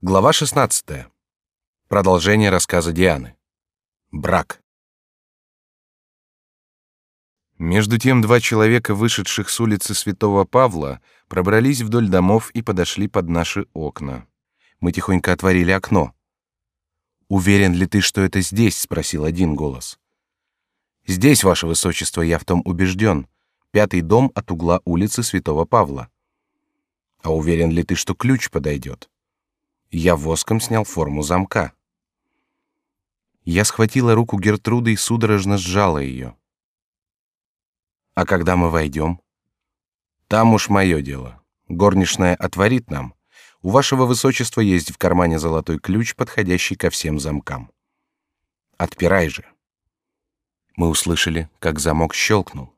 Глава 16. Продолжение рассказа Дианы. Брак. Между тем два человека, вышедших с улицы Святого Павла, пробрались вдоль домов и подошли под наши окна. Мы тихонько отворили окно. «Уверен ли ты, что это здесь?» — спросил один голос. «Здесь, ваше высочество, я в том убежден. Пятый дом от угла улицы Святого Павла». «А уверен ли ты, что ключ подойдет?» Я воском снял форму замка. Я схватила руку Гертруды и судорожно сжала ее. А когда мы войдем? Там уж мое дело. Горничная отворит нам. У вашего высочества есть в кармане золотой ключ, подходящий ко всем замкам. Отпирай же. Мы услышали, как замок щелкнул.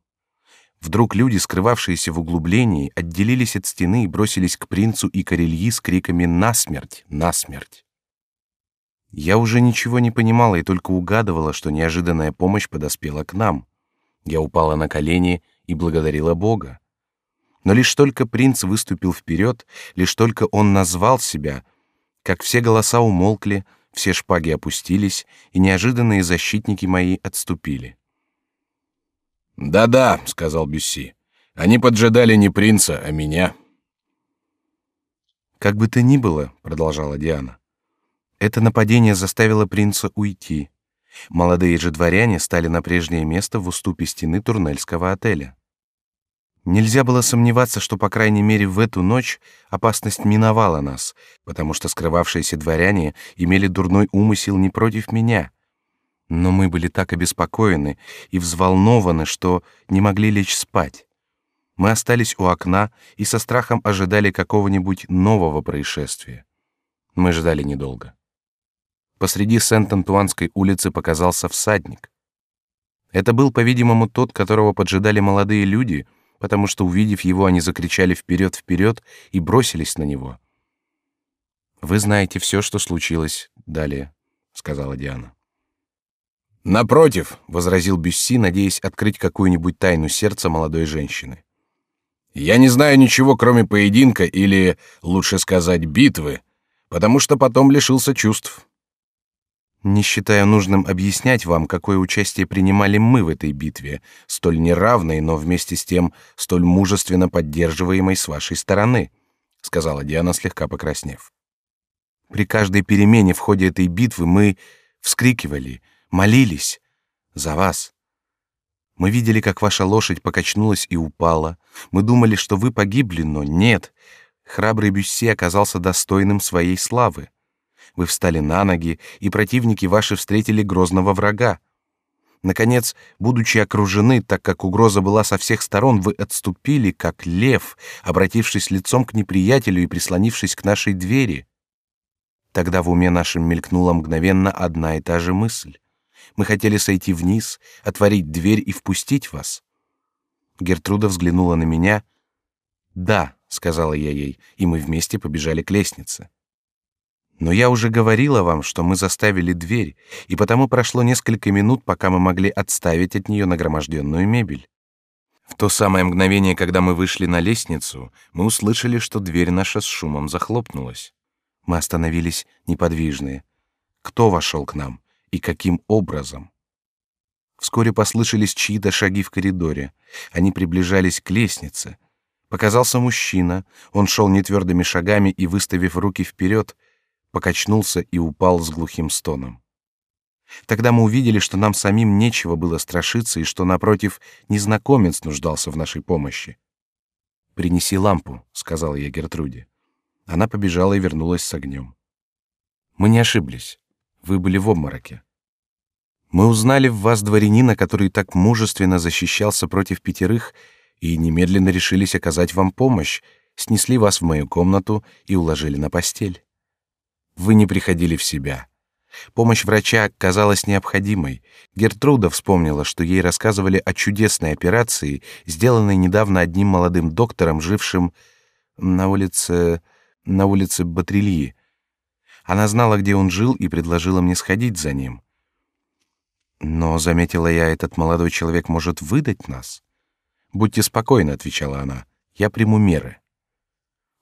Вдруг люди, скрывавшиеся в углублении, отделились от стены и бросились к принцу и Карельи с криками «На смерть! На смерть!». Я уже ничего не понимала и только угадывала, что неожиданная помощь подоспела к нам. Я упала на колени и благодарила Бога. Но лишь только принц выступил вперед, лишь только он назвал себя, как все голоса умолкли, все шпаги опустились, и неожиданные защитники мои отступили. «Да-да», — сказал Бюсси. «Они поджидали не принца, а меня». «Как бы то ни было», — продолжала Диана, — «это нападение заставило принца уйти. Молодые же дворяне стали на прежнее место в уступе стены Турнельского отеля. Нельзя было сомневаться, что, по крайней мере, в эту ночь опасность миновала нас, потому что скрывавшиеся дворяне имели дурной умысел не против меня, но мы были так обеспокоены и взволнованы, что не могли лечь спать. Мы остались у окна и со страхом ожидали какого-нибудь нового происшествия. Мы ждали недолго. Посреди Сент-Антуанской улицы показался всадник. Это был, по-видимому, тот, которого поджидали молодые люди, потому что, увидев его, они закричали вперед, вперед и бросились на него. Вы знаете все, что случилось далее, сказала Диана. Напротив, возразил Бюсси, надеясь открыть какую-нибудь тайну сердца молодой женщины. Я не знаю ничего, кроме поединка или, лучше сказать, битвы, потому что потом лишился чувств. Не считаю нужным объяснять вам, какое участие принимали мы в этой битве, столь неравной, но вместе с тем столь мужественно поддерживаемой с вашей стороны, сказала Диана, слегка покраснев. При каждой перемене в ходе этой битвы мы вскрикивали, молились за вас. Мы видели, как ваша лошадь покачнулась и упала. Мы думали, что вы погибли, но нет. Храбрый Бюсси оказался достойным своей славы. Вы встали на ноги, и противники ваши встретили грозного врага. Наконец, будучи окружены, так как угроза была со всех сторон, вы отступили, как лев, обратившись лицом к неприятелю и прислонившись к нашей двери. Тогда в уме нашем мелькнула мгновенно одна и та же мысль. Мы хотели сойти вниз, отворить дверь и впустить вас. Гертруда взглянула на меня. Да, сказала я ей, и мы вместе побежали к лестнице. Но я уже говорила вам, что мы заставили дверь, и потому прошло несколько минут, пока мы могли отставить от нее нагроможденную мебель. В то самое мгновение, когда мы вышли на лестницу, мы услышали, что дверь наша с шумом захлопнулась. Мы остановились неподвижные. Кто вошел к нам? И каким образом. Вскоре послышались чьи-то шаги в коридоре. Они приближались к лестнице. Показался мужчина. Он шел нетвердыми шагами и, выставив руки вперед, покачнулся и упал с глухим стоном. Тогда мы увидели, что нам самим нечего было страшиться и что напротив незнакомец нуждался в нашей помощи. Принеси лампу, сказала я Гертруде. Она побежала и вернулась с огнем. Мы не ошиблись. Вы были в обмороке. Мы узнали в вас дворянина, который так мужественно защищался против пятерых, и немедленно решились оказать вам помощь, снесли вас в мою комнату и уложили на постель. Вы не приходили в себя. Помощь врача казалась необходимой. Гертруда вспомнила, что ей рассказывали о чудесной операции, сделанной недавно одним молодым доктором, жившим на улице на улице Батрильи, она знала, где он жил, и предложила мне сходить за ним. Но заметила я, этот молодой человек может выдать нас. Будьте спокойны, отвечала она. Я приму меры.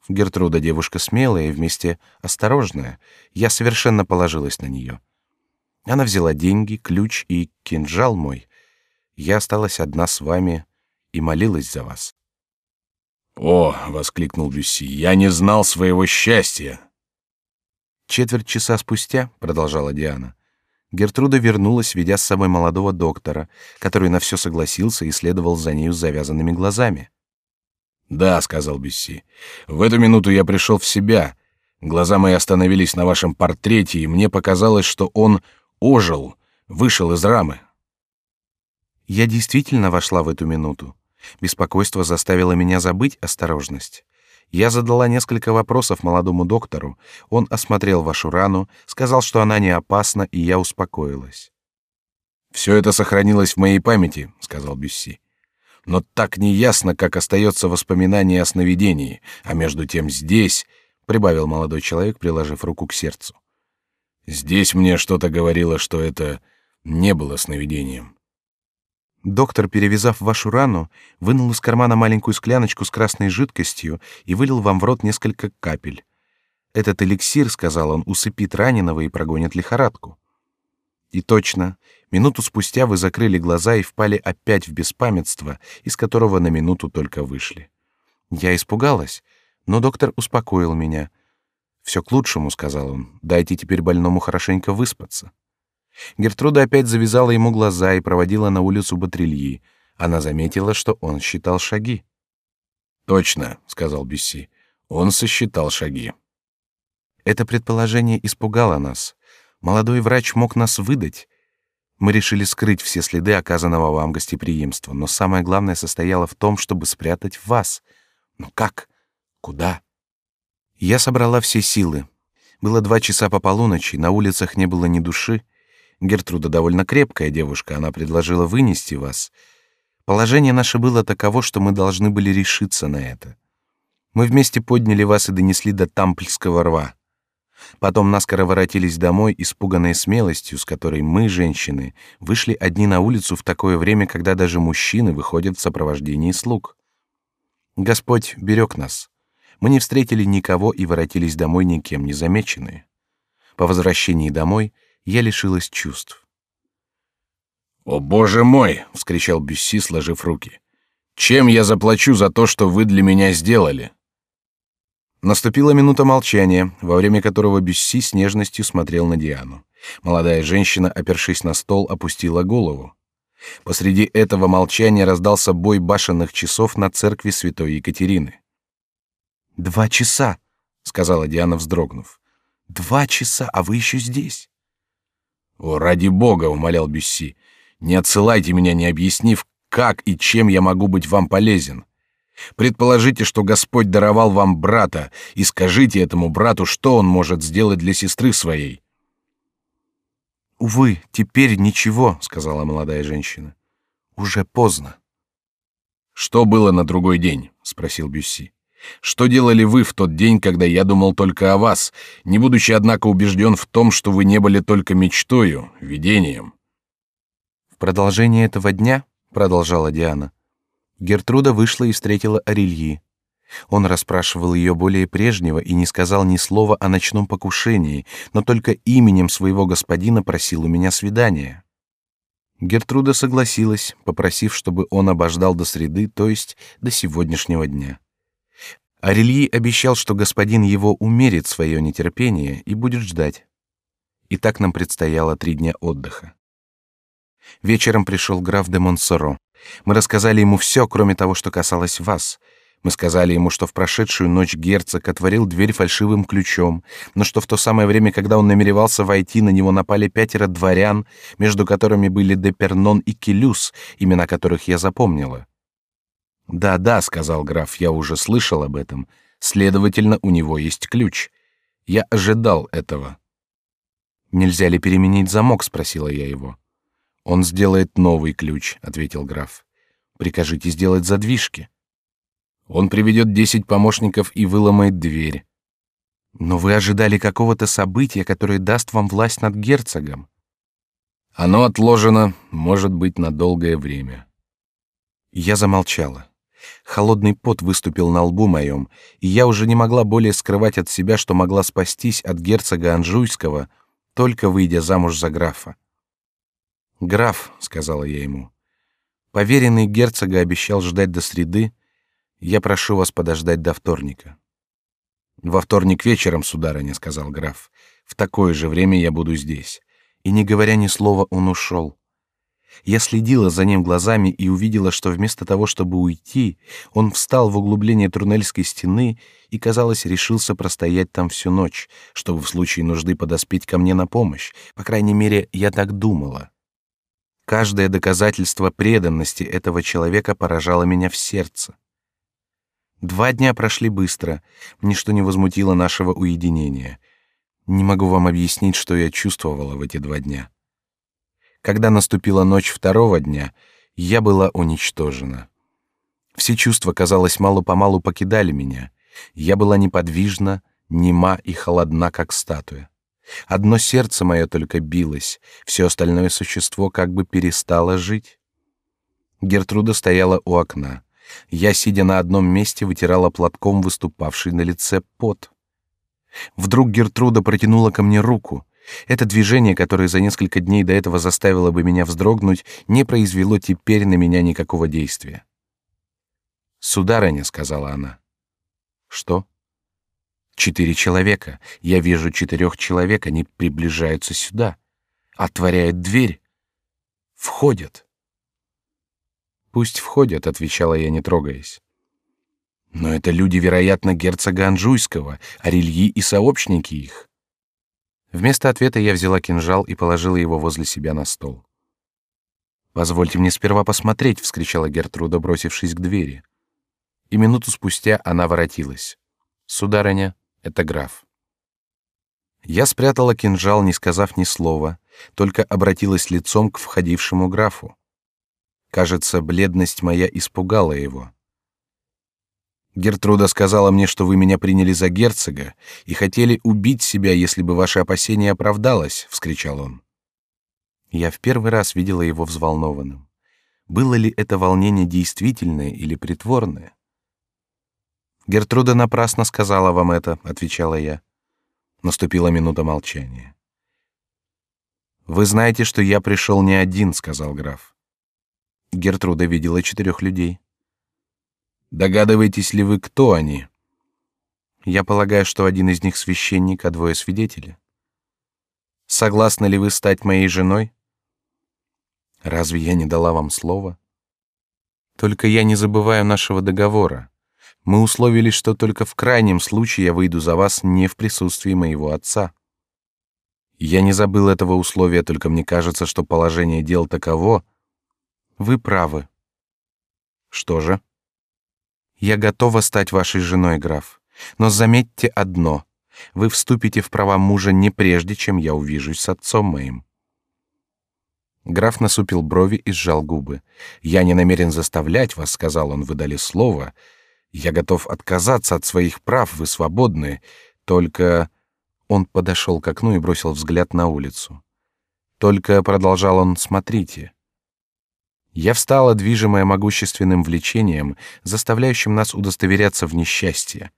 Гертруда девушка смелая и вместе осторожная. Я совершенно положилась на нее. Она взяла деньги, ключ и кинжал мой. Я осталась одна с вами и молилась за вас. О, воскликнул Бюсси, я не знал своего счастья. Четверть часа спустя, продолжала Диана, Гертруда вернулась, ведя с собой молодого доктора, который на все согласился и следовал за нею с завязанными глазами. Да, сказал Бюсси. В эту минуту я пришел в себя. Глаза мои остановились на вашем портрете, и мне показалось, что он ожил, вышел из рамы. Я действительно вошла в эту минуту. Беспокойство заставило меня забыть осторожность. Я задала несколько вопросов молодому доктору. Он осмотрел вашу рану, сказал, что она не опасна, и я успокоилась. Все это сохранилось в моей памяти, сказал Бюсси но так неясно, как остается воспоминание о сновидении, а между тем здесь, прибавил молодой человек, приложив руку к сердцу. Здесь мне что-то говорило, что это не было сновидением. Доктор, перевязав вашу рану, вынул из кармана маленькую скляночку с красной жидкостью и вылил вам в рот несколько капель. Этот эликсир, сказал он, усыпит раненого и прогонит лихорадку. И точно, Минуту спустя вы закрыли глаза и впали опять в беспамятство, из которого на минуту только вышли. Я испугалась, но доктор успокоил меня. Все к лучшему, сказал он. Дайте теперь больному хорошенько выспаться. Гертруда опять завязала ему глаза и проводила на улицу Батрильи. Она заметила, что он считал шаги. Точно, сказал Бюсси. Он сосчитал шаги. Это предположение испугало нас. Молодой врач мог нас выдать. Мы решили скрыть все следы оказанного вам гостеприимства, но самое главное состояло в том, чтобы спрятать вас. Но как? Куда? Я собрала все силы. Было два часа по полуночи, на улицах не было ни души. Гертруда довольно крепкая девушка, она предложила вынести вас. Положение наше было таково, что мы должны были решиться на это. Мы вместе подняли вас и донесли до Тампльского рва. Потом наскоро воротились домой, испуганные смелостью, с которой мы, женщины, вышли одни на улицу в такое время, когда даже мужчины выходят в сопровождении слуг. Господь берег нас. Мы не встретили никого и воротились домой никем не замеченные. По возвращении домой я лишилась чувств. «О, боже мой!» — вскричал Бюсси, сложив руки. «Чем я заплачу за то, что вы для меня сделали?» Наступила минута молчания, во время которого Бюсси с нежностью смотрел на Диану. Молодая женщина, опершись на стол, опустила голову. Посреди этого молчания раздался бой башенных часов на церкви Святой Екатерины. «Два часа», — сказала Диана, вздрогнув. «Два часа, а вы еще здесь». «О, ради бога!» — умолял Бюсси. «Не отсылайте меня, не объяснив, как и чем я могу быть вам полезен. Предположите, что Господь даровал вам брата, и скажите этому брату, что он может сделать для сестры своей. Увы, теперь ничего, сказала молодая женщина. Уже поздно. Что было на другой день? спросил Бюсси. Что делали вы в тот день, когда я думал только о вас, не будучи однако убежден в том, что вы не были только мечтою, видением? В продолжение этого дня, продолжала Диана, Гертруда вышла и встретила Арильи. Он расспрашивал ее более прежнего и не сказал ни слова о ночном покушении, но только именем своего господина просил у меня свидания. Гертруда согласилась, попросив, чтобы он обождал до среды, то есть до сегодняшнего дня. Арельи обещал, что господин его умерит свое нетерпение и будет ждать. И так нам предстояло три дня отдыха. Вечером пришел граф де Монсоро. Мы рассказали ему все, кроме того, что касалось вас. Мы сказали ему, что в прошедшую ночь герцог отворил дверь фальшивым ключом, но что в то самое время, когда он намеревался войти, на него напали пятеро дворян, между которыми были Депернон и Келюс, имена которых я запомнила. Да, да, сказал граф, я уже слышал об этом. Следовательно, у него есть ключ. Я ожидал этого. Нельзя ли переменить замок? спросила я его. Он сделает новый ключ, ответил граф. Прикажите сделать задвижки. Он приведет десять помощников и выломает дверь. Но вы ожидали какого-то события, которое даст вам власть над герцогом. Оно отложено, может быть, на долгое время. Я замолчала. Холодный пот выступил на лбу моем, и я уже не могла более скрывать от себя, что могла спастись от герцога Анжуйского, только выйдя замуж за графа. «Граф», — сказала я ему, — «поверенный герцога обещал ждать до среды, я прошу вас подождать до вторника». «Во вторник вечером, сударыня», — сказал граф, — «в такое же время я буду здесь». И, не говоря ни слова, он ушел. Я следила за ним глазами и увидела, что вместо того, чтобы уйти, он встал в углубление Трунельской стены и, казалось, решился простоять там всю ночь, чтобы в случае нужды подоспеть ко мне на помощь. По крайней мере, я так думала. Каждое доказательство преданности этого человека поражало меня в сердце. Два дня прошли быстро, ничто не возмутило нашего уединения. Не могу вам объяснить, что я чувствовала в эти два дня. Когда наступила ночь второго дня, я была уничтожена. Все чувства, казалось, мало-помалу покидали меня. Я была неподвижна, нема и холодна, как статуя. Одно сердце мое только билось, все остальное существо как бы перестало жить. Гертруда стояла у окна. Я, сидя на одном месте, вытирала платком выступавший на лице пот. Вдруг Гертруда протянула ко мне руку. Это движение, которое за несколько дней до этого заставило бы меня вздрогнуть, не произвело теперь на меня никакого действия. «Сударыня», — сказала она. «Что?» «Четыре человека. Я вижу четырех человек, они приближаются сюда. Отворяют дверь. Входят». «Пусть входят», — отвечала я, не трогаясь. «Но это люди, вероятно, герцога Анжуйского, Арельи и сообщники их. Вместо ответа я взяла кинжал и положила его возле себя на стол. «Позвольте мне сперва посмотреть», — вскричала Гертруда, бросившись к двери. И минуту спустя она воротилась. «Сударыня, это граф». Я спрятала кинжал, не сказав ни слова, только обратилась лицом к входившему графу. Кажется, бледность моя испугала его. Гертруда сказала мне, что вы меня приняли за герцога и хотели убить себя, если бы ваше опасение оправдалось, вскричал он. Я в первый раз видела его взволнованным. Было ли это волнение действительное или притворное? Гертруда напрасно сказала вам это, отвечала я. Наступила минута молчания. Вы знаете, что я пришел не один, сказал граф. Гертруда видела четырех людей. Догадываетесь ли вы, кто они? Я полагаю, что один из них священник, а двое свидетели. Согласны ли вы стать моей женой? Разве я не дала вам слова? Только я не забываю нашего договора. Мы условились, что только в крайнем случае я выйду за вас не в присутствии моего отца. Я не забыл этого условия, только мне кажется, что положение дел таково. Вы правы. Что же? Я готова стать вашей женой, граф. Но заметьте одно: вы вступите в права мужа не прежде, чем я увижусь с отцом моим. Граф насупил брови и сжал губы. Я не намерен заставлять вас, сказал он, выдали слово. Я готов отказаться от своих прав, вы свободны. Только он подошел к окну и бросил взгляд на улицу. Только продолжал он, смотрите. Я встала, движимая могущественным влечением, заставляющим нас удостоверяться в несчастье.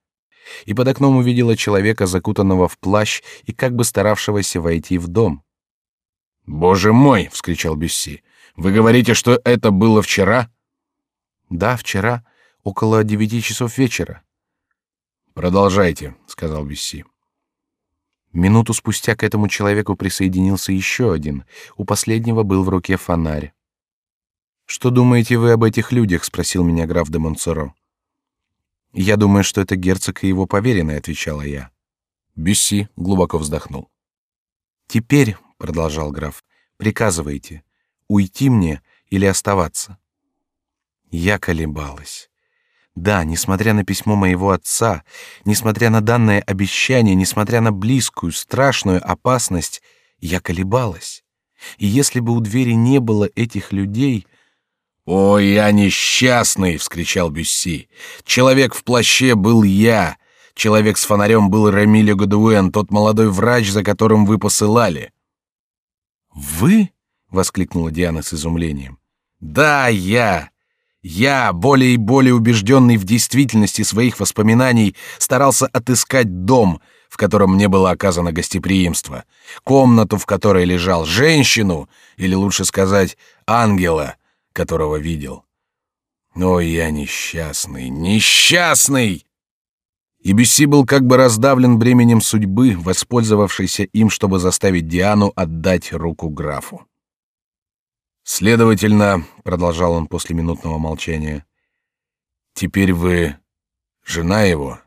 И под окном увидела человека, закутанного в плащ и как бы старавшегося войти в дом. «Боже мой!» — вскричал Бюсси. «Вы говорите, что это было вчера?» «Да, вчера, около девяти часов вечера». «Продолжайте», — сказал Бюсси. Минуту спустя к этому человеку присоединился еще один. У последнего был в руке фонарь. Что думаете вы об этих людях? – спросил меня граф де Монсоро. Я думаю, что это герцог и его поверенный, отвечала я. Бюсси глубоко вздохнул. Теперь, продолжал граф, приказывайте, уйти мне или оставаться. Я колебалась. Да, несмотря на письмо моего отца, несмотря на данное обещание, несмотря на близкую, страшную опасность, я колебалась. И если бы у двери не было этих людей, «О, я несчастный!» — вскричал Бюсси. «Человек в плаще был я. Человек с фонарем был Ремиле Годуэн, тот молодой врач, за которым вы посылали». «Вы?» — воскликнула Диана с изумлением. «Да, я. Я, более и более убежденный в действительности своих воспоминаний, старался отыскать дом, в котором мне было оказано гостеприимство, комнату, в которой лежал, женщину, или лучше сказать, ангела, которого видел. О, я несчастный, несчастный! И Бюсси был как бы раздавлен бременем судьбы, воспользовавшейся им, чтобы заставить Диану отдать руку графу. Следовательно, продолжал он после минутного молчания, теперь вы жена его.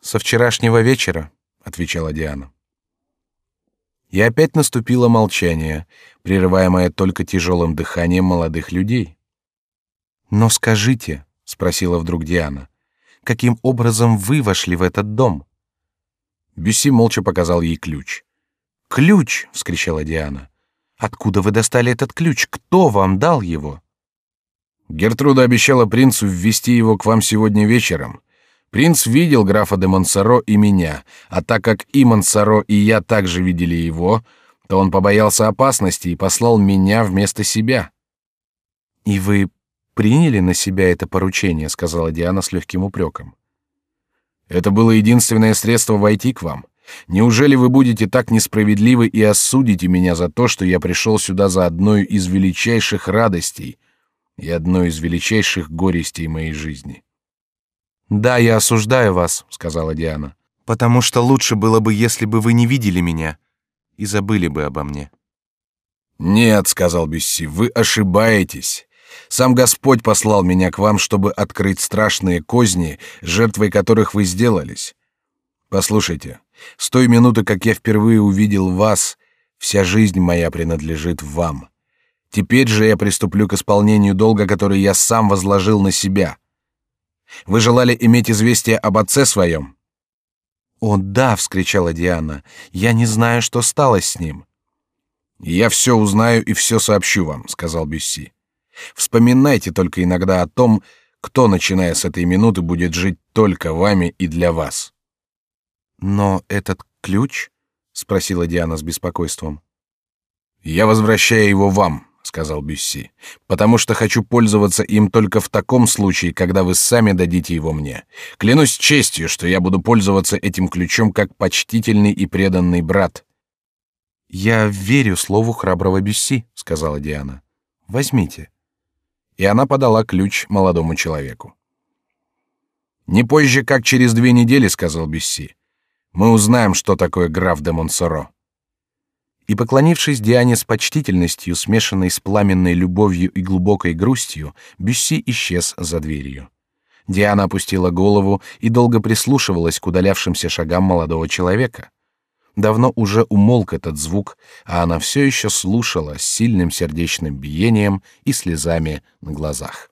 Со вчерашнего вечера, отвечала Диана. И опять наступило молчание, прерываемое только тяжелым дыханием молодых людей. Но скажите, спросила вдруг Диана, каким образом вы вошли в этот дом? Бюси молча показал ей ключ. Ключ! – вскричала Диана. Откуда вы достали этот ключ? Кто вам дал его? Гертруда обещала принцу ввести его к вам сегодня вечером. Принц видел графа де Монсоро и меня, а так как и Монсоро, и я также видели его, то он побоялся опасности и послал меня вместо себя. И вы приняли на себя это поручение, сказала Диана с легким упреком. Это было единственное средство войти к вам. Неужели вы будете так несправедливы и осудите меня за то, что я пришел сюда за одной из величайших радостей и одной из величайших горестей моей жизни? Да, я осуждаю вас, сказала Диана, потому что лучше было бы, если бы вы не видели меня и забыли бы обо мне. Нет, сказал Бесси, вы ошибаетесь. Сам Господь послал меня к вам, чтобы открыть страшные козни, жертвой которых вы сделались. Послушайте, с той минуты, как я впервые увидел вас, вся жизнь моя принадлежит вам. Теперь же я приступлю к исполнению долга, который я сам возложил на себя. Вы желали иметь известие об отце своем? О да, вскричала Диана. Я не знаю, что стало с ним. Я все узнаю и все сообщу вам, сказал Бюсси. Вспоминайте только иногда о том, кто, начиная с этой минуты, будет жить только вами и для вас. Но этот ключ? спросила Диана с беспокойством. Я возвращаю его вам, сказал Бюсси, потому что хочу пользоваться им только в таком случае, когда вы сами дадите его мне. Клянусь честью, что я буду пользоваться этим ключом как почтительный и преданный брат. Я верю слову храброго Бюсси, сказала Диана. Возьмите. И она подала ключ молодому человеку. Не позже, как через две недели, сказал Бюсси, мы узнаем, что такое граф де Монсоро. И поклонившись Диане с почтительностью, смешанной с пламенной любовью и глубокой грустью, Бюсси исчез за дверью. Диана опустила голову и долго прислушивалась к удалявшимся шагам молодого человека. Давно уже умолк этот звук, а она все еще слушала с сильным сердечным биением и слезами на глазах.